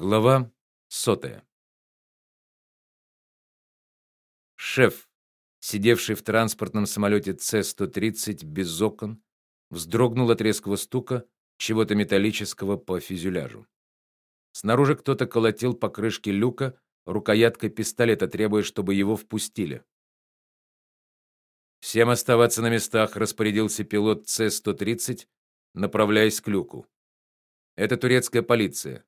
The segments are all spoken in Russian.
Глава сотая. Шеф, сидевший в транспортном самолете С-130 без окон, вздрогнул от резкого стука чего-то металлического по фюзеляжу. Снаружи кто-то колотил по крышке люка рукояткой пистолета, требуя, чтобы его впустили. Всем оставаться на местах, распорядился пилот С-130, направляясь к люку. Это турецкая полиция.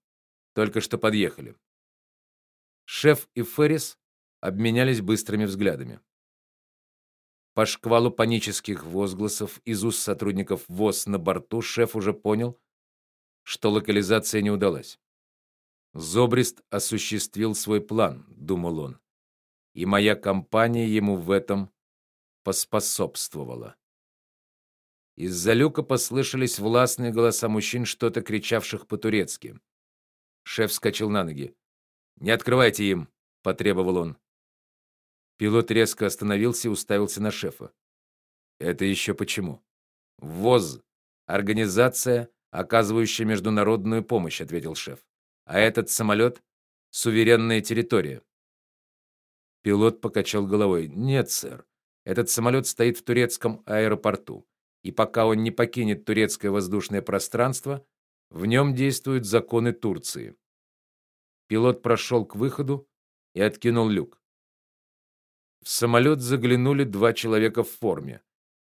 Только что подъехали. Шеф и Феррис обменялись быстрыми взглядами. По шквалу панических возгласов из уст сотрудников ВОЗ на борту шеф уже понял, что локализация не удалась. Зобрист осуществил свой план, думал он. И моя компания ему в этом поспособствовала. Из-за люка послышались властные голоса мужчин, что-то кричавших по-турецки. Шеф вскочил на ноги. "Не открывайте им", потребовал он. Пилот резко остановился и уставился на шефа. "Это еще почему?" "ВОЗ организация, оказывающая международную помощь", ответил шеф. "А этот самолет — суверенная территория". Пилот покачал головой. "Нет, сэр. Этот самолет стоит в турецком аэропорту, и пока он не покинет турецкое воздушное пространство, в нем действуют законы Турции. Пилот прошел к выходу и откинул люк. В самолет заглянули два человека в форме.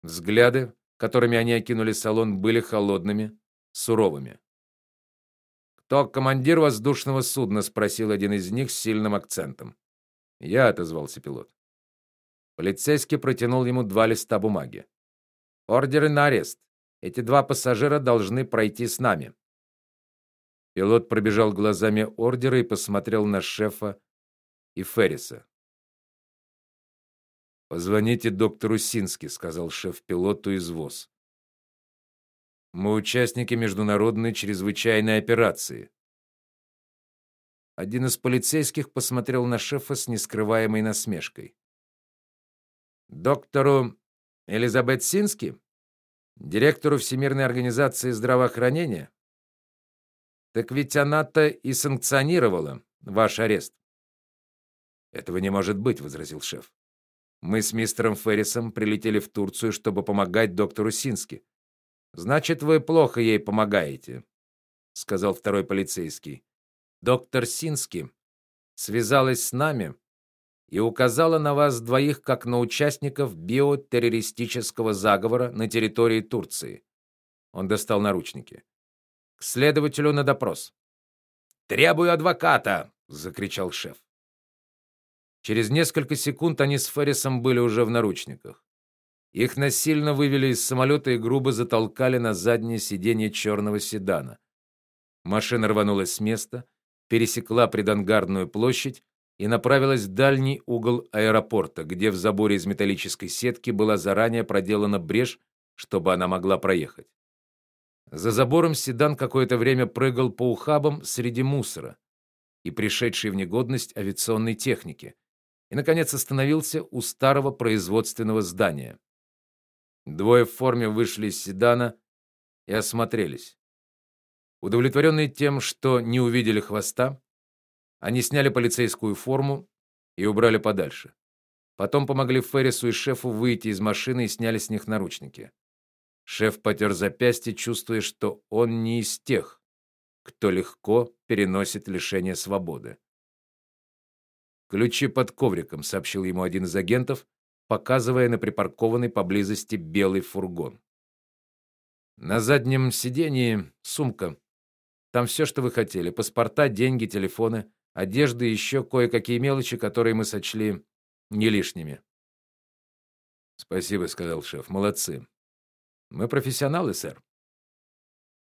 Взгляды, которыми они окинули салон, были холодными, суровыми. "Кто командир воздушного судна?" спросил один из них с сильным акцентом. "Я", отозвался пилот. Полицейский протянул ему два листа бумаги. "Ордеры на арест. Эти два пассажира должны пройти с нами". Пилот пробежал глазами ордеры и посмотрел на шефа и Ферриса. Позвоните доктору Сински, сказал шеф пилоту из ВОЗ. Мы участники международной чрезвычайной операции. Один из полицейских посмотрел на шефа с нескрываемой насмешкой. Доктору Элизабет Сински, директору Всемирной организации здравоохранения, так ведь она-то и санкционировала ваш арест. Этого не может быть, возразил шеф. Мы с мистером Феррисом прилетели в Турцию, чтобы помогать доктору Сински. Значит, вы плохо ей помогаете, сказал второй полицейский. Доктор Сински связалась с нами и указала на вас двоих как на участников биотеррористического заговора на территории Турции. Он достал наручники. К следователю на допрос. Требую адвоката, закричал шеф. Через несколько секунд они с Феррисом были уже в наручниках. Их насильно вывели из самолета и грубо затолкали на заднее сиденье черного седана. Машина рванулась с места, пересекла придангарную площадь и направилась в дальний угол аэропорта, где в заборе из металлической сетки была заранее проделана брешь, чтобы она могла проехать. За забором седан какое-то время прыгал по ухабам среди мусора и пришедшей в негодность авиационной техники, и наконец остановился у старого производственного здания. Двое в форме вышли из седана и осмотрелись. Удовлетворенные тем, что не увидели хвоста, они сняли полицейскую форму и убрали подальше. Потом помогли Феррису и шефу выйти из машины и сняли с них наручники. Шеф потер запястье, чувствуя, что он не из тех, кто легко переносит лишение свободы. Ключи под ковриком, сообщил ему один из агентов, показывая на припаркованный поблизости белый фургон. На заднем сидении сумка. Там все, что вы хотели: паспорта, деньги, телефоны, одежда и еще кое-какие мелочи, которые мы сочли не лишними. Спасибо, сказал шеф. Молодцы. Мы профессионалы, сэр.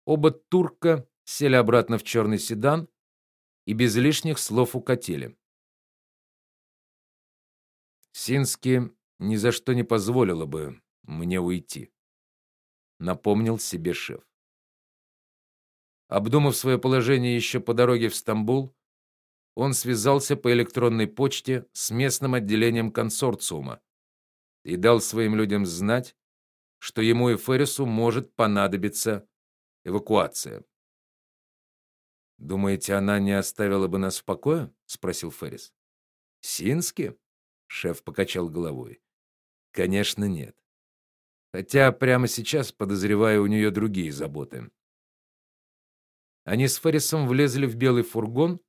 Оба турка сели обратно в черный седан и без лишних слов укатили. Сински ни за что не позволила бы мне уйти, напомнил себе шеф. Обдумав свое положение еще по дороге в Стамбул, он связался по электронной почте с местным отделением консорциума и дал своим людям знать, что ему и Феррису может понадобиться эвакуация. Думаете, она не оставила бы нас в покое? спросил Феррис. Сински? Шеф покачал головой. Конечно, нет. Хотя прямо сейчас, подозреваю, у нее другие заботы. Они с Феррисом влезли в белый фургон,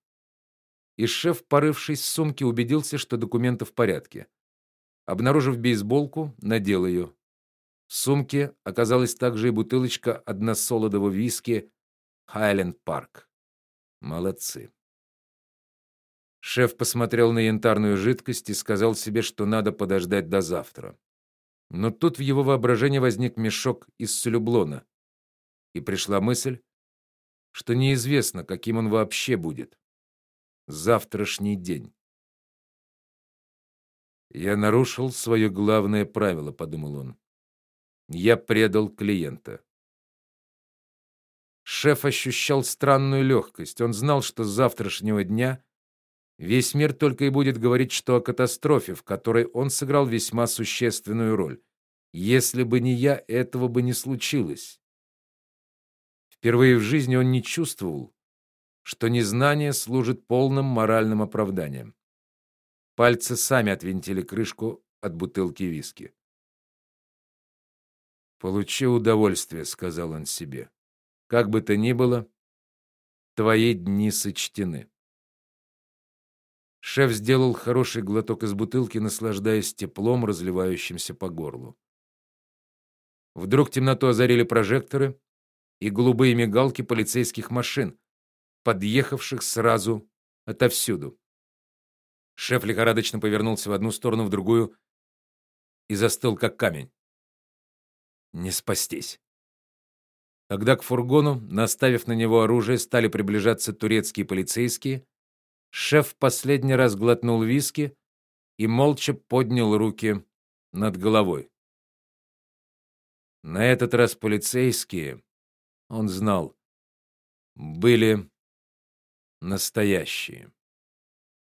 и шеф, порывшись в сумке, убедился, что документы в порядке. Обнаружив бейсболку, надел ее. В сумке оказалась также и бутылочка односолодового виски Highland Park. Молодцы. Шеф посмотрел на янтарную жидкость и сказал себе, что надо подождать до завтра. Но тут в его воображении возник мешок из целлюблона, и пришла мысль, что неизвестно, каким он вообще будет. Завтрашний день. Я нарушил свое главное правило, подумал он. Я предал клиента. Шеф ощущал странную легкость. Он знал, что с завтрашнего дня весь мир только и будет говорить что о катастрофе, в которой он сыграл весьма существенную роль. Если бы не я, этого бы не случилось. Впервые в жизни он не чувствовал, что незнание служит полным моральным оправданием. Пальцы сами отвинтили крышку от бутылки виски. Получи удовольствие, сказал он себе. Как бы то ни было, твои дни сочтены. Шеф сделал хороший глоток из бутылки, наслаждаясь теплом, разливающимся по горлу. Вдруг темноту озарили прожекторы и голубые мигалки полицейских машин, подъехавших сразу отовсюду. Шеф лихорадочно повернулся в одну сторону, в другую и застыл как камень. Не спастись. Когда к фургону, наставив на него оружие, стали приближаться турецкие полицейские, шеф последний раз глотнул виски и молча поднял руки над головой. На этот раз полицейские, он знал, были настоящие.